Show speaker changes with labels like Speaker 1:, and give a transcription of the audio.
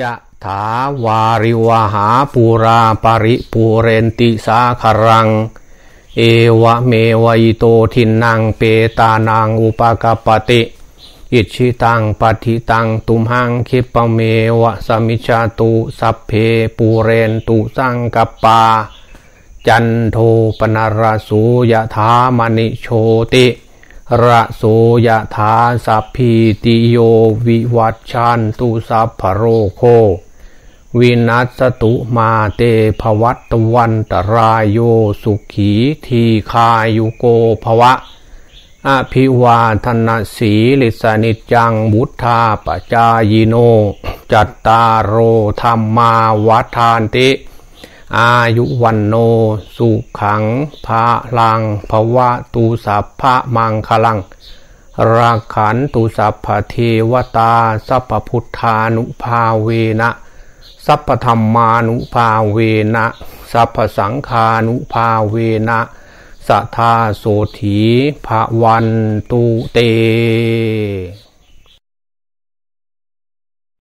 Speaker 1: ยะถาวาริวหาปูราปริปูเรนติสาครัง เอวะเมวัยโตทินังเปตานางอุปกปติ อิชิตังปฏิตังตุมหังคิปเมวะสมิชาตุสัพเพปูเรนตุสังกปา จันโทปนารสูยะถามณิโชติ ระโสยถาสัพพีติโยวิวัตชันตุสัพพโรโค วินัสตุมาเตภวัตวันตรายโยสุขีทีคายุโกภวะ อภิวาทนาสีลิสนิจังบุทธาปจายโน จัตตารโอธรรมาวัฏานติ อายุวันโน สุขังภาลังภวะตูสัพพะมังคลัง ราขันตุสัพพเทวตา สัพพุทธานุภาเวนะ สัพพธรรมานุภาเวนะ สัพพสังคานุภาเวนะสัทธาโสถีภวันตุเต